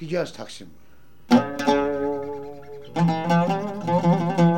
Hicaz Taksim. Thank